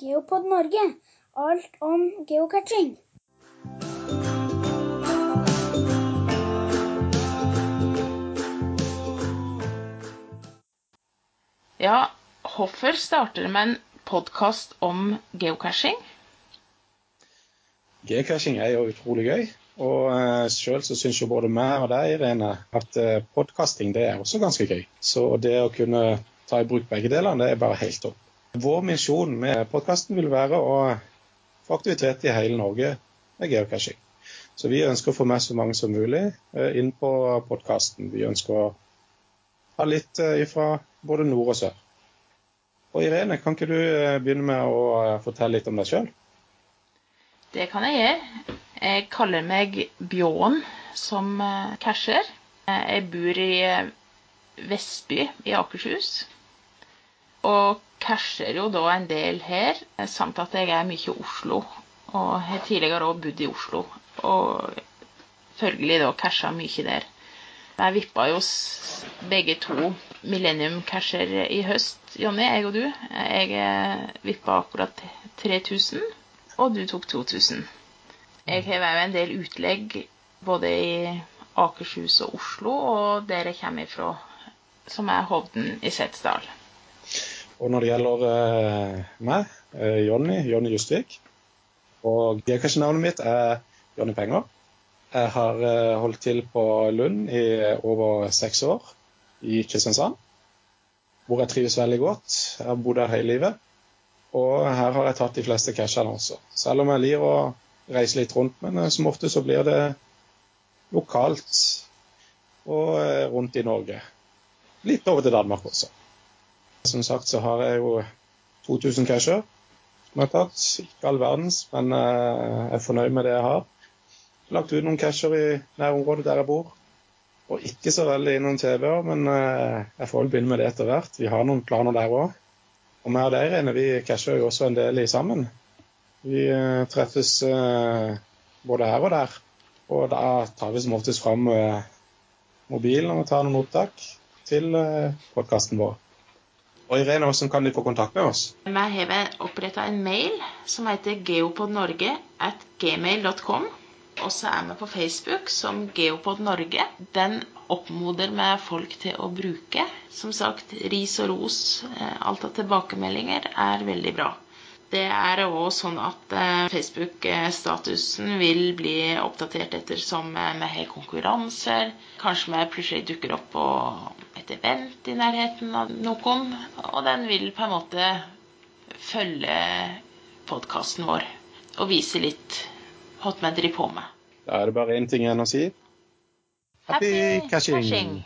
Geopod Norge. Alt om geocaching. Ja, hvorfor starter du med en podkast om geocaching? Geocaching er jo utrolig gøy. Og uh, sjøl så syns jo både meg og deg, Irene, at uh, podkasting det er også ganske gøy. Så det å kunne ta i bruk begge delene, det er bare helt topp. Vår misjon med podkasten vil være å få aktivitet i hele Norge med geocaching. Så vi ønsker å få med så mange som mulig uh, inn på podkasten. Vi ønsker å ha litt uh, ifra både nord og sør. Og Irene, kan ikke du begynne med å fortelle litt om deg sjøl? Det kan jeg gjøre. Jeg kaller meg Bjån som casher. Jeg bor i Vestby i Akershus. Og casher jo da en del her, samt at jeg er mye i Oslo. Og har tidligere òg bodd i Oslo. Og følgelig da casha mye der. Jeg vippa jo begge to Millennium Casher i høst, Jonny, jeg og du. Jeg vippa akkurat 3000, og du tok 2000. Jeg har òg en del utlegg både i Akershus og Oslo, og der jeg kommer ifra, som er Hovden i Setesdal. Og når det gjelder uh, meg, uh, Jonny, Jonny Justvik, og geocache-navnet mitt er Jonny Penger. Jeg har uh, holdt til på Lund i over seks år, i Kristiansand, hvor jeg trives veldig godt. Jeg har bodd her hele livet. Og her har jeg tatt de fleste cashene også. Selv om jeg liker å reise litt rundt. Men eh, som ofte så blir det lokalt og eh, rundt i Norge. Litt over til Danmark også. Som sagt så har jeg jo 2000 casher som jeg har tatt. Ikke all verdens, men eh, jeg er fornøyd med det jeg har. Lagt ut noen casher i nærområdet der jeg bor. Og ikke så veldig innom TV-er, men jeg får vel begynne med det etter hvert. Vi har noen planer der òg. Og vi og deg, Rene, vi casher jo også en del i sammen. Vi eh, treffes eh, både her og der. Og da tar vi som oftest fram eh, mobilen og tar noen opptak til podkasten vår. Og Irene, hvordan kan de få kontakt med oss? Vi har oppretta en mail som heter geopodnorge at gmail.com. Og så er vi på Facebook som Geopod Norge. Den oppmoder vi folk til å bruke. Som sagt, ris og ros, alt av tilbakemeldinger er veldig bra. Det er òg sånn at eh, Facebook-statusen vil bli oppdatert ettersom eh, vi har konkurranser. Kanskje vi plutselig dukker opp på et event i nærheten av Nokom. Og den vil på en måte følge podkasten vår og vise litt hva vi driver på med. Da er det bare én ting igjen å si. Happy, Happy cashing.